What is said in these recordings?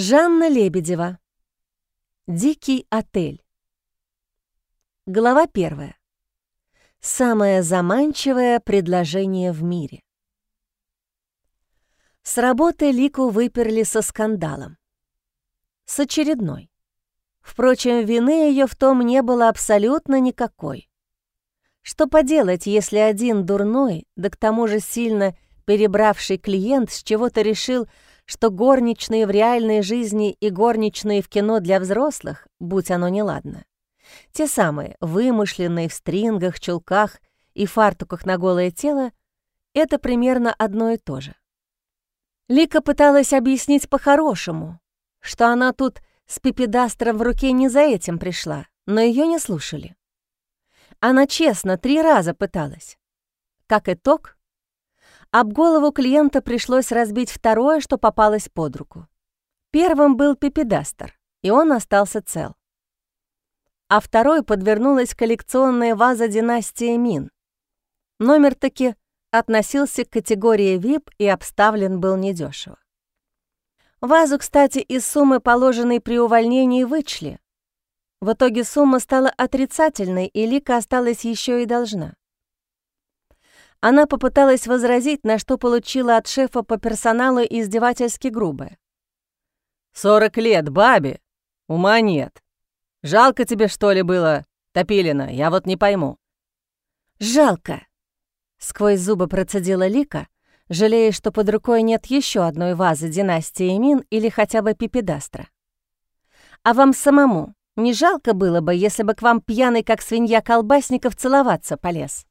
Жанна Лебедева. Дикий отель. Глава первая. Самое заманчивое предложение в мире. С работы Лику выперли со скандалом. С очередной. Впрочем, вины ее в том не было абсолютно никакой. Что поделать, если один дурной, да к тому же сильно перебравший клиент с чего-то решил, что горничные в реальной жизни и горничные в кино для взрослых, будь оно неладно, те самые, вымышленные в стрингах, чулках и фартуках на голое тело, это примерно одно и то же. Лика пыталась объяснить по-хорошему, что она тут с пипедастром в руке не за этим пришла, но ее не слушали. Она честно три раза пыталась. Как итог, об голову клиента пришлось разбить второе, что попалось под руку. Первым был пипедастер, и он остался цел. А второй подвернулась коллекционная ваза династии Мин. Номер таки относился к категории VIP и обставлен был недешево. Вазу, кстати, из суммы, положенной при увольнении, вычли. В итоге сумма стала отрицательной, и Лика осталась еще и должна. Она попыталась возразить, на что получила от шефа по персоналу издевательски грубое. «Сорок лет, бабе! Ума нет. Жалко тебе, что ли, было, Топилина? Я вот не пойму». «Жалко!» — сквозь зубы процедила Лика, жалея, что под рукой нет еще одной вазы династии Мин или хотя бы пипедастра. «А вам самому не жалко было бы, если бы к вам пьяный, как свинья колбасников, целоваться полез?»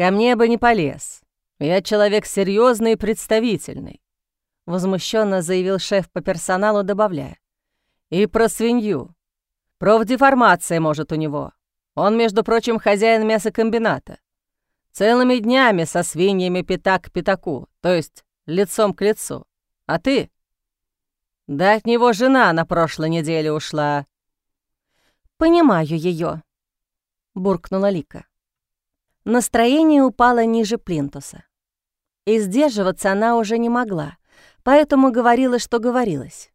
Ко мне бы не полез. Я человек серьезный и представительный», — возмущенно заявил шеф по персоналу, добавляя. «И про свинью. Профдеформация, может, у него. Он, между прочим, хозяин мясокомбината. Целыми днями со свиньями пятак к пятаку, то есть лицом к лицу. А ты? Да от него жена на прошлой неделе ушла». «Понимаю ее, буркнула Лика. Настроение упало ниже плинтуса. И сдерживаться она уже не могла, поэтому говорила, что говорилось.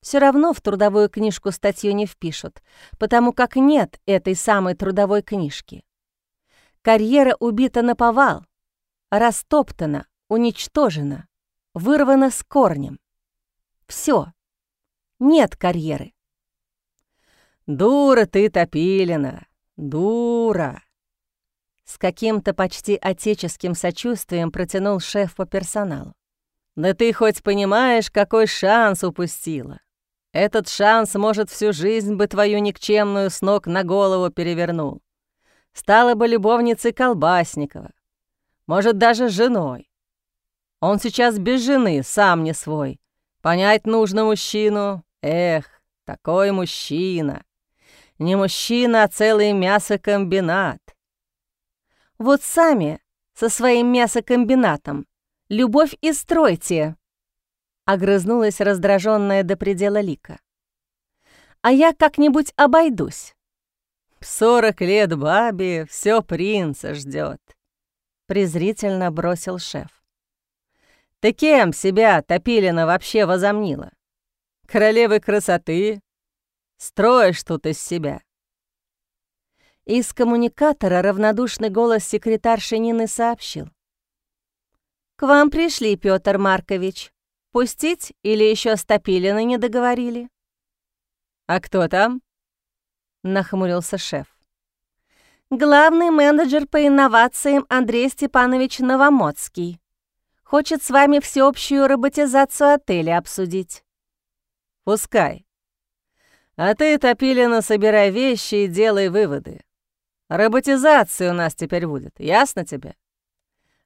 Все равно в трудовую книжку статью не впишут, потому как нет этой самой трудовой книжки. Карьера убита на повал, растоптана, уничтожена, вырвана с корнем. Все. Нет карьеры. «Дура ты, Топилина, дура!» С каким-то почти отеческим сочувствием протянул шеф по персоналу. «Да ты хоть понимаешь, какой шанс упустила? Этот шанс, может, всю жизнь бы твою никчемную с ног на голову перевернул. Стала бы любовницей Колбасникова. Может, даже женой. Он сейчас без жены, сам не свой. Понять нужно мужчину. Эх, такой мужчина. Не мужчина, а целый мясокомбинат. Вот сами со своим мясокомбинатом любовь и стройте!» Огрызнулась раздраженная до предела Лика. «А я как-нибудь обойдусь». «Сорок лет бабе, все принца ждет, презрительно бросил шеф. «Ты кем себя, Топилина, вообще возомнила? Королевы красоты? Строишь тут из себя?» Из коммуникатора равнодушный голос секретарши Нины сообщил. «К вам пришли, Пётр Маркович. Пустить или еще Стопилина не договорили?» «А кто там?» — нахмурился шеф. «Главный менеджер по инновациям Андрей Степанович Новомодский. Хочет с вами всеобщую роботизацию отеля обсудить». «Пускай. А ты, Топилина, собирай вещи и делай выводы. Роботизация у нас теперь будет, ясно тебе?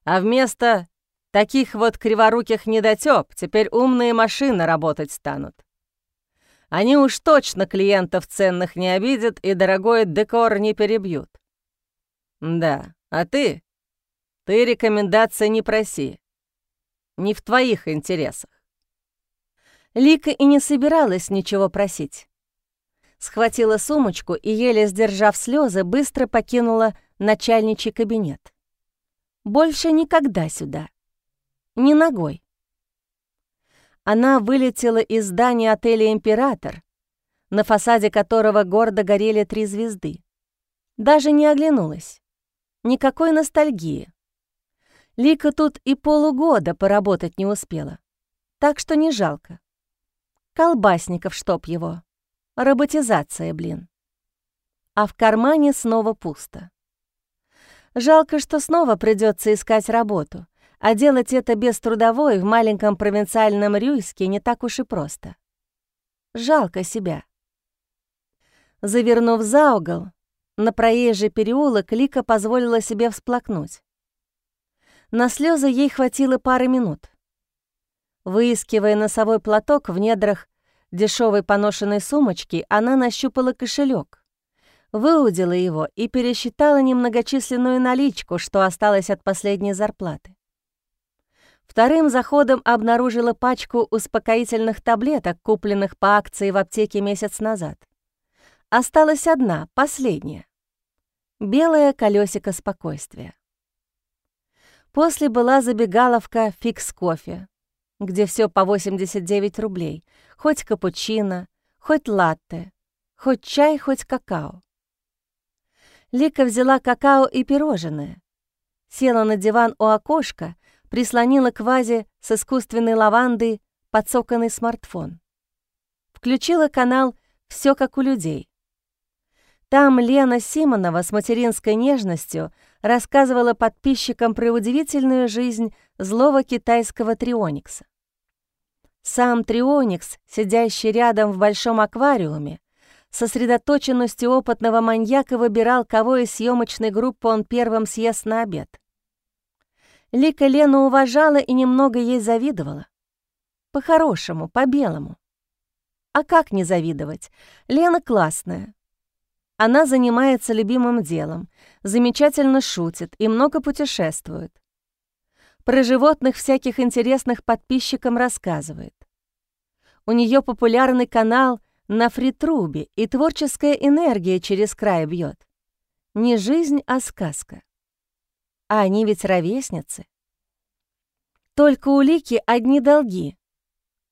А вместо таких вот криворуких недотёп теперь умные машины работать станут. Они уж точно клиентов ценных не обидят и дорогой декор не перебьют. Да, а ты? Ты рекомендации не проси. Не в твоих интересах. Лика и не собиралась ничего просить схватила сумочку и, еле сдержав слезы, быстро покинула начальничий кабинет. Больше никогда сюда. Ни ногой. она вылетела из здания отеля «Император», на фасаде которого гордо горели три звезды. Даже не оглянулась. Никакой ностальгии. Лика тут и полугода поработать не успела. Так что не жалко. Колбасников, чтоб его. Роботизация, блин. А в кармане снова пусто. Жалко, что снова придется искать работу, а делать это без трудовой в маленьком провинциальном Рюйске не так уж и просто. Жалко себя. Завернув за угол, на проезжий переулок Лика позволила себе всплакнуть. На слезы ей хватило пары минут. Выискивая носовой платок в недрах дешевой поношенной сумочки, она нащупала кошелек выудила его и пересчитала немногочисленную наличку, что осталось от последней зарплаты. Вторым заходом обнаружила пачку успокоительных таблеток, купленных по акции в аптеке месяц назад. Осталась одна, последняя. Белое колесико спокойствия. После была забегаловка «Фикс кофе», где все по 89 рублей, хоть капучино, хоть латте, хоть чай, хоть какао. Лика взяла какао и пирожное. Села на диван у окошка, прислонила к вазе с искусственной лавандой подсоканный смартфон. Включила канал «Все как у людей». Там Лена Симонова с материнской нежностью рассказывала подписчикам про удивительную жизнь злого китайского трионикса. Сам трионикс, сидящий рядом в большом аквариуме, сосредоточенностью опытного маньяка выбирал, кого из съемочной группы он первым съест на обед. Лика Лену уважала и немного ей завидовала. По-хорошему, по-белому. А как не завидовать? Лена классная. Она занимается любимым делом, замечательно шутит и много путешествует. Про животных всяких интересных подписчикам рассказывает. У нее популярный канал — на фритрубе, и творческая энергия через край бьет. Не жизнь, а сказка. А они ведь ровесницы. Только у Лики одни долги.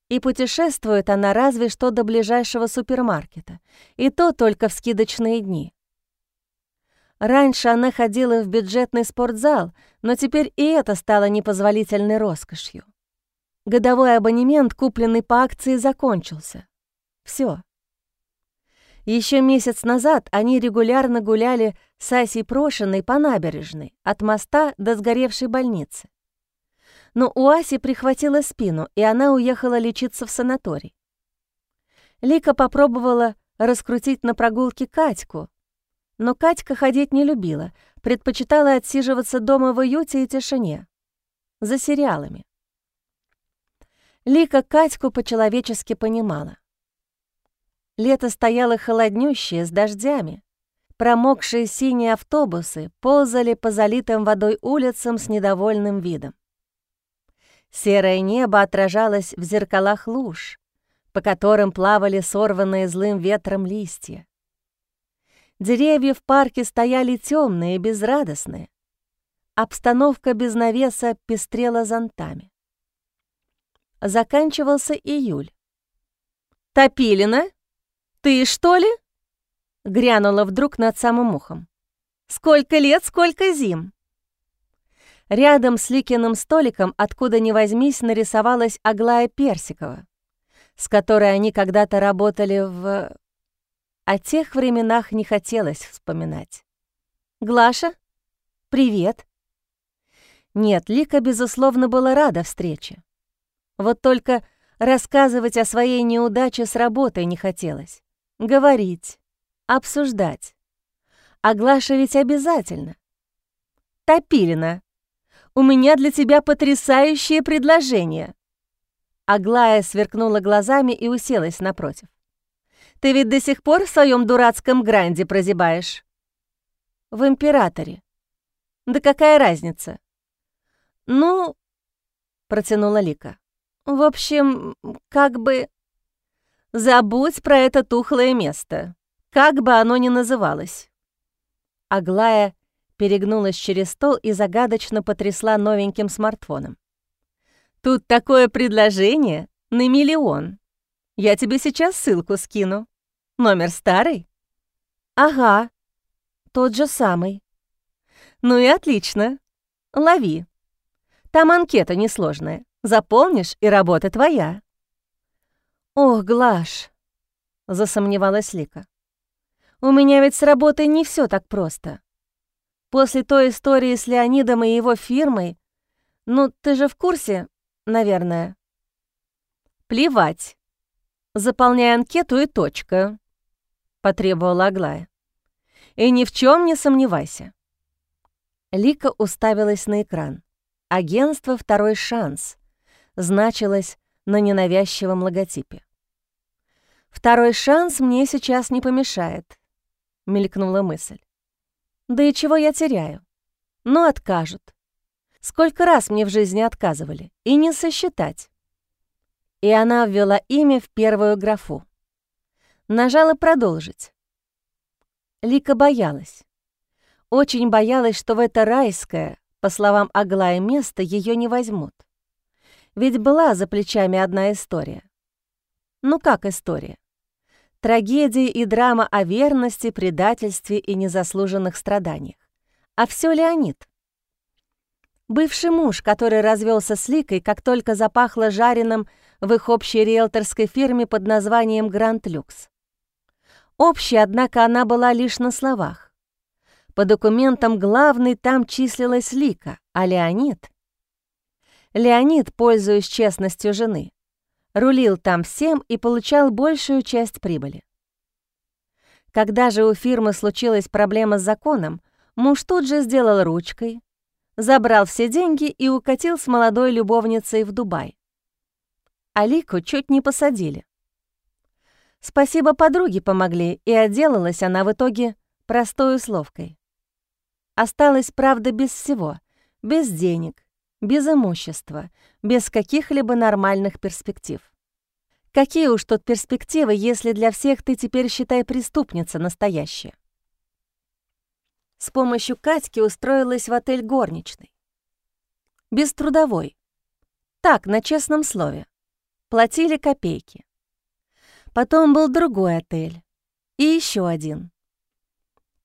И путешествует она разве что до ближайшего супермаркета, и то только в скидочные дни. Раньше она ходила в бюджетный спортзал, но теперь и это стало непозволительной роскошью. Годовой абонемент, купленный по акции, закончился. Все. Еще месяц назад они регулярно гуляли с Асей Прошиной по набережной, от моста до сгоревшей больницы. Но у Аси прихватила спину, и она уехала лечиться в санаторий. Лика попробовала раскрутить на прогулке Катьку, но Катька ходить не любила, предпочитала отсиживаться дома в уюте и тишине, за сериалами. Лика Катьку по-человечески понимала. Лето стояло холоднющее, с дождями. Промокшие синие автобусы ползали по залитым водой улицам с недовольным видом. Серое небо отражалось в зеркалах луж, по которым плавали сорванные злым ветром листья. Деревья в парке стояли темные и безрадостные. Обстановка без навеса пестрела зонтами. Заканчивался июль. «Топилина?» «Ты, что ли?» — грянула вдруг над самым ухом. «Сколько лет, сколько зим!» Рядом с Ликиным столиком, откуда ни возьмись, нарисовалась Аглая Персикова, с которой они когда-то работали в... О тех временах не хотелось вспоминать. «Глаша, привет!» Нет, Лика, безусловно, была рада встрече. Вот только рассказывать о своей неудаче с работой не хотелось. Говорить, обсуждать. Глаша ведь обязательно. Топилина, у меня для тебя потрясающее предложение. Аглая сверкнула глазами и уселась напротив. Ты ведь до сих пор в своем дурацком гранде прозябаешь? В императоре. Да какая разница? Ну, протянула Лика. В общем, как бы... Забудь про это тухлое место, как бы оно ни называлось». Аглая перегнулась через стол и загадочно потрясла новеньким смартфоном. «Тут такое предложение, На миллион. Я тебе сейчас ссылку скину. Номер старый? Ага, тот же самый. Ну и отлично. Лови. Там анкета несложная. Заполнишь, и работа твоя. Ох, Глаш, засомневалась Лика. У меня ведь с работой не все так просто. После той истории с Леонидом и его фирмой, ну, ты же в курсе, наверное. Плевать. Заполняй анкету и точка, потребовала Аглая. И ни в чем не сомневайся. Лика уставилась на экран. Агентство «Второй шанс» значилось на ненавязчивом логотипе. «Второй шанс мне сейчас не помешает», — мелькнула мысль. «Да и чего я теряю? Ну, откажут. Сколько раз мне в жизни отказывали, и не сосчитать». И она ввела имя в первую графу. Нажала «Продолжить». Лика боялась. Очень боялась, что в это райское, по словам Аглая, место ее не возьмут. Ведь была за плечами одна история. Ну как история? Трагедия и драма о верности, предательстве и незаслуженных страданиях. А все Леонид. Бывший муж, который развелся с Ликой, как только запахло жареным в их общей риэлторской фирме под названием «Гранд Люкс». Общей, однако, она была лишь на словах. По документам главный там числилась Лика, а Леонид... Леонид, пользуясь честностью жены, рулил там всем и получал большую часть прибыли. Когда же у фирмы случилась проблема с законом, муж тут же сделал ручкой, забрал все деньги и укатил с молодой любовницей в Дубай. Алику чуть не посадили. Спасибо подруге помогли, и отделалась она в итоге простой условкой. Осталась, правда, без всего, без денег, без имущества, без каких-либо нормальных перспектив. Какие уж тут перспективы, если для всех ты теперь, считай, преступница настоящая? С помощью Катьки устроилась в отель горничной. Без трудовой. Так, на честном слове. Платили копейки. Потом был другой отель. И еще один.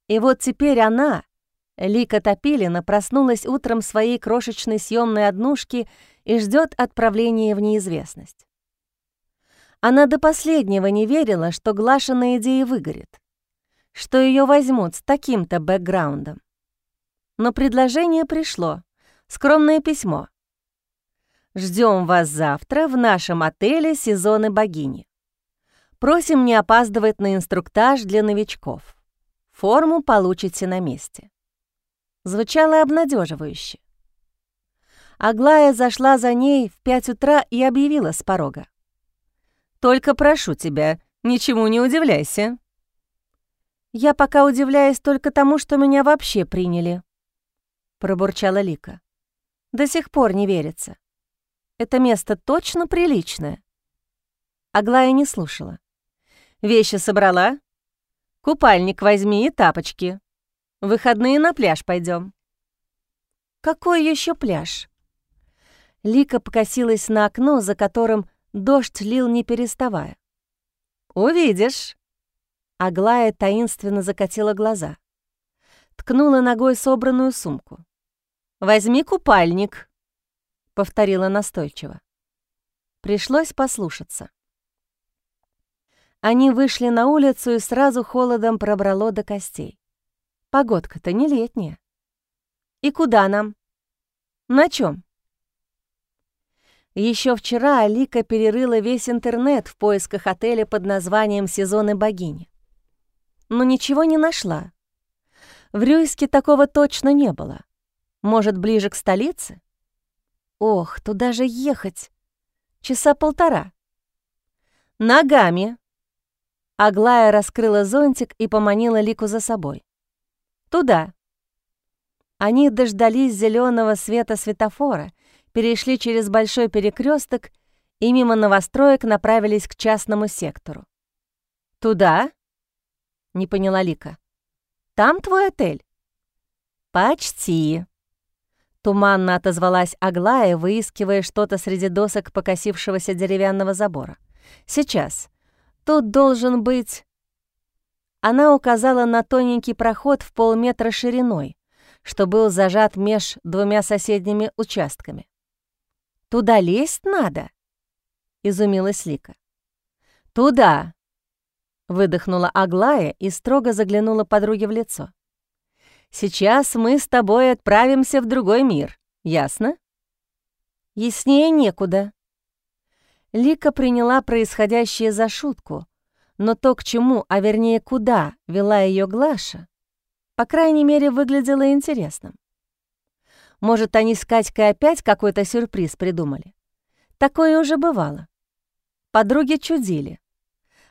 И вот теперь она, Лика Топилина, проснулась утром своей крошечной съемной однушки и ждет отправления в неизвестность. Она до последнего не верила, что Глашина идея выгорит, что ее возьмут с таким-то бэкграундом. Но предложение пришло, скромное письмо. Ждем вас завтра в нашем отеле «Сезоны богини». Просим не опаздывать на инструктаж для новичков. Форму получите на месте. Звучало обнадеживающе. Аглая зашла за ней в пять утра и объявила с порога. «Только прошу тебя, ничему не удивляйся». «Я пока удивляюсь только тому, что меня вообще приняли», — пробурчала Лика. «До сих пор не верится. Это место точно приличное». Аглая не слушала. Вещи собрала? Купальник возьми и тапочки. В выходные на пляж пойдем. Какой еще пляж? Лика покосилась на окно, за которым дождь лил не переставая. «Увидишь!» Аглая таинственно закатила глаза. Ткнула ногой собранную сумку. «Возьми купальник», — повторила настойчиво. Пришлось послушаться. Они вышли на улицу и сразу холодом пробрало до костей. Погодка-то не летняя. И куда нам? На чем? Еще вчера Алика перерыла весь интернет в поисках отеля под названием «Сезоны богини». Но ничего не нашла. В Рюйске такого точно не было. Может, ближе к столице? Ох, туда же ехать. Часа полтора. Ногами, Аглая раскрыла зонтик и поманила Лику за собой. «Туда». Они дождались зеленого света светофора, перешли через большой перекресток и мимо новостроек направились к частному сектору. «Туда?» — не поняла Лика. «Там твой отель?» «Почти. Туманно отозвалась Аглая, выискивая что-то среди досок покосившегося деревянного забора. «Сейчас. Тут должен быть...» Она указала на тоненький проход в полметра шириной, что был зажат меж двумя соседними участками. «Туда лезть надо?» — изумилась Лика. «Туда!» — выдохнула Аглая и строго заглянула подруге в лицо. «Сейчас мы с тобой отправимся в другой мир, ясно?» «Яснее некуда». Лика приняла происходящее за шутку, но то, к чему, а вернее куда, вела ее Глаша, по крайней мере, выглядело интересным. Может, они с Катькой опять какой-то сюрприз придумали? Такое уже бывало. Подруги чудили.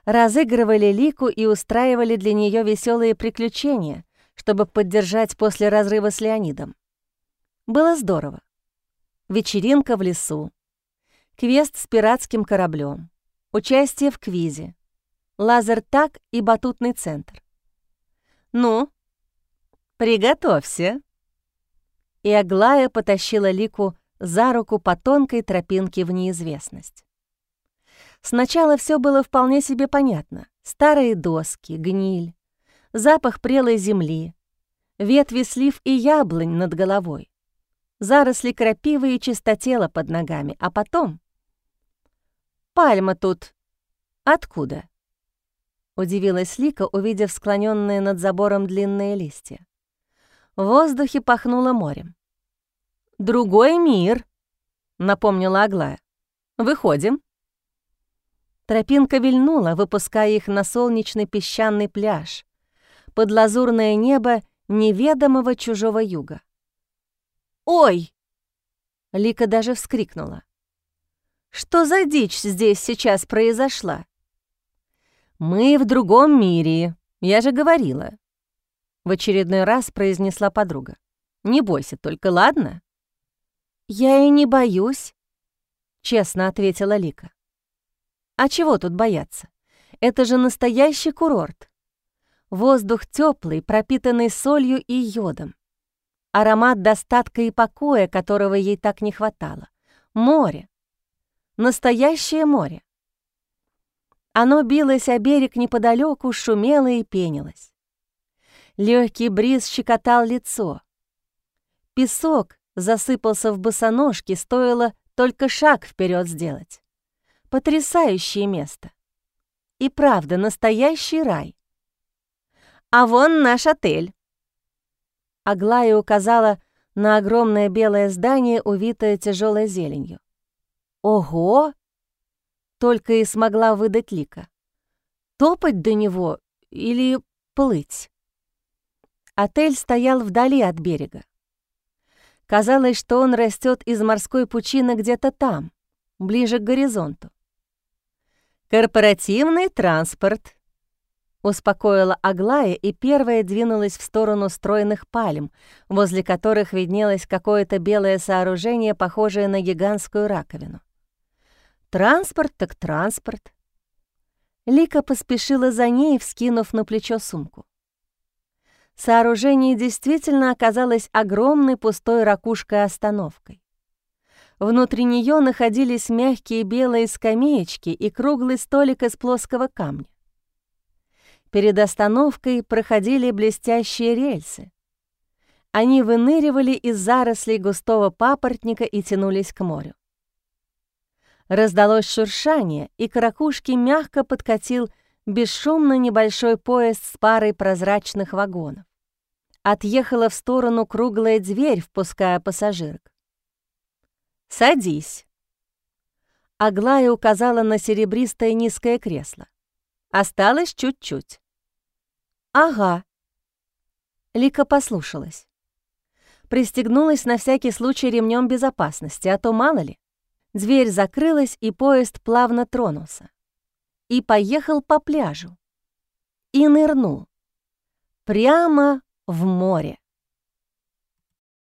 Разыгрывали Лику и устраивали для нее веселые приключения, чтобы поддержать после разрыва с Леонидом. Было здорово. Вечеринка в лесу, квест с пиратским кораблем, участие в квизе, лазер-так и батутный центр. «Ну, приготовься!» И Аглая потащила Лику за руку по тонкой тропинке в неизвестность. Сначала все было вполне себе понятно. Старые доски, гниль, запах прелой земли, ветви слив и яблонь над головой, заросли крапивы и чистотела под ногами, а потом... «Пальма тут откуда?» — удивилась Лика, увидев склоненные над забором длинные листья. В воздухе пахнуло морем. «Другой мир», — напомнила Аглая. «Выходим». Тропинка вильнула, выпуская их на солнечный песчаный пляж, под лазурное небо неведомого чужого юга. «Ой!» — Лика даже вскрикнула. «Что за дичь здесь сейчас произошла?» «Мы в другом мире, я же говорила», — в очередной раз произнесла подруга. «Не бойся только, ладно?» «Я и не боюсь», — честно ответила Лика. «А чего тут бояться? Это же настоящий курорт. Воздух теплый, пропитанный солью и йодом. Аромат достатка и покоя, которого ей так не хватало. Море. Настоящее море. Оно билось о берег неподалеку, шумело и пенилось. Легкий бриз щекотал лицо. Песок засыпался в босоножки, стоило только шаг вперед сделать. Потрясающее место. И правда, настоящий рай. А вон наш отель. Аглая указала на огромное белое здание, увитое тяжелой зеленью. Ого! Только и смогла выдать Лика. Топать до него или плыть? Отель стоял вдали от берега. Казалось, что он растет из морской пучины где-то там, ближе к горизонту. «Корпоративный транспорт», — успокоила Аглая и первая двинулась в сторону стройных пальм, возле которых виднелось какое-то белое сооружение, похожее на гигантскую раковину. Транспорт так транспорт. Лика поспешила за ней, вскинув на плечо сумку. Сооружение действительно оказалось огромной пустой ракушкой-остановкой. Внутри нее находились мягкие белые скамеечки и круглый столик из плоского камня. Перед остановкой проходили блестящие рельсы. Они выныривали из зарослей густого папоротника и тянулись к морю. Раздалось шуршание, и к ракушке мягко подкатил бесшумно небольшой поезд с парой прозрачных вагонов. Отъехала в сторону круглая дверь, впуская пассажирок. «Садись». Аглая указала на серебристое низкое кресло. Осталось чуть-чуть. «Ага». Лика послушалась. Пристегнулась на всякий случай ремнем безопасности, а то мало ли. Дверь закрылась, и поезд плавно тронулся. И поехал по пляжу. И нырнул. Прямо в море.